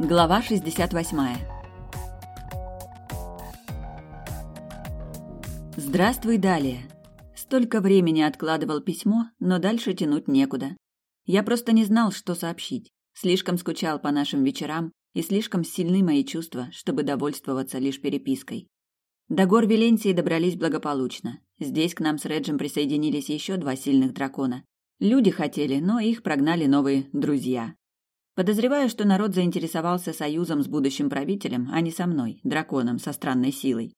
Глава 68. Здравствуй, Далее. Столько времени откладывал письмо, но дальше тянуть некуда. Я просто не знал, что сообщить. Слишком скучал по нашим вечерам, и слишком сильны мои чувства, чтобы довольствоваться лишь перепиской. До гор Веленции добрались благополучно. Здесь к нам с Реджем присоединились еще два сильных дракона. Люди хотели, но их прогнали новые друзья. Подозреваю, что народ заинтересовался союзом с будущим правителем, а не со мной, драконом со странной силой.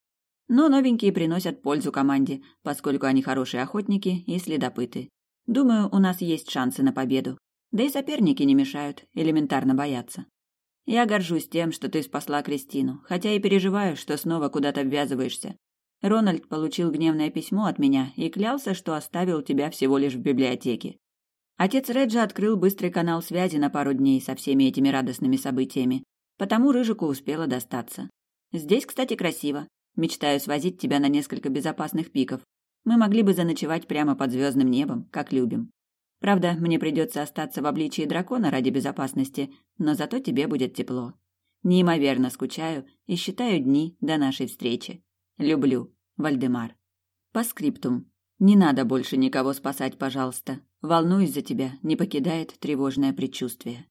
Но новенькие приносят пользу команде, поскольку они хорошие охотники и следопыты. Думаю, у нас есть шансы на победу. Да и соперники не мешают, элементарно боятся. Я горжусь тем, что ты спасла Кристину, хотя и переживаю, что снова куда-то ввязываешься. Рональд получил гневное письмо от меня и клялся, что оставил тебя всего лишь в библиотеке. Отец Реджа открыл быстрый канал связи на пару дней со всеми этими радостными событиями, потому Рыжику успела достаться. Здесь, кстати, красиво. Мечтаю свозить тебя на несколько безопасных пиков. Мы могли бы заночевать прямо под звездным небом, как любим. Правда, мне придется остаться в обличии дракона ради безопасности, но зато тебе будет тепло. Неимоверно скучаю и считаю дни до нашей встречи. Люблю, Вальдемар. По скриптум. Не надо больше никого спасать, пожалуйста. Волнуюсь за тебя, не покидает тревожное предчувствие.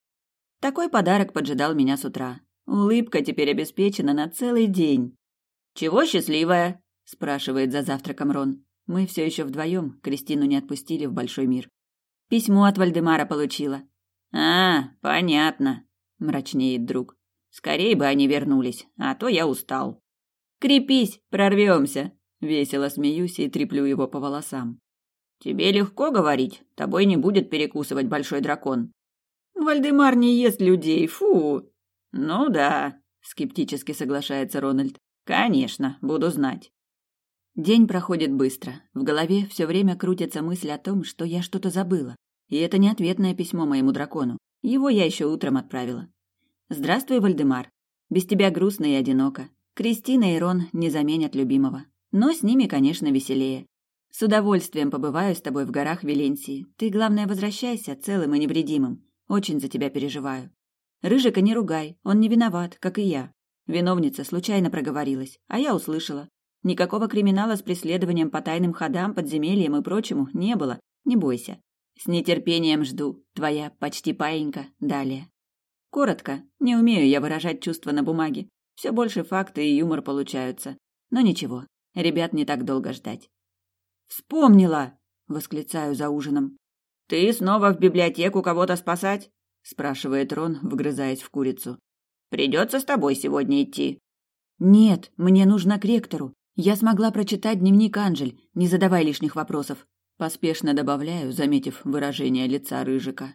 Такой подарок поджидал меня с утра. Улыбка теперь обеспечена на целый день. Чего счастливая? спрашивает за завтраком Рон. Мы все еще вдвоем, Кристину не отпустили в большой мир. Письмо от Вальдемара получила. А, понятно, мрачнеет друг. Скорее бы они вернулись, а то я устал. Крепись, прорвемся. Весело смеюсь и треплю его по волосам. Тебе легко говорить, тобой не будет перекусывать большой дракон. Вальдемар не ест людей, фу. Ну да, скептически соглашается Рональд. Конечно, буду знать. День проходит быстро. В голове все время крутится мысль о том, что я что-то забыла. И это не ответное письмо моему дракону. Его я еще утром отправила. Здравствуй, Вальдемар. Без тебя грустно и одиноко. Кристина и Рон не заменят любимого. Но с ними, конечно, веселее. С удовольствием побываю с тобой в горах Веленсии. Ты, главное, возвращайся целым и невредимым. Очень за тебя переживаю. Рыжика не ругай, он не виноват, как и я. Виновница случайно проговорилась, а я услышала. Никакого криминала с преследованием по тайным ходам, подземельям и прочему не было. Не бойся. С нетерпением жду. Твоя почти паинька. Далее. Коротко. Не умею я выражать чувства на бумаге. Все больше факты и юмор получаются. Но ничего, Ребят не так долго ждать. «Вспомнила!» — восклицаю за ужином. «Ты снова в библиотеку кого-то спасать?» — спрашивает Рон, вгрызаясь в курицу. «Придется с тобой сегодня идти». «Нет, мне нужно к ректору. Я смогла прочитать дневник Анжель, не задавай лишних вопросов». Поспешно добавляю, заметив выражение лица Рыжика.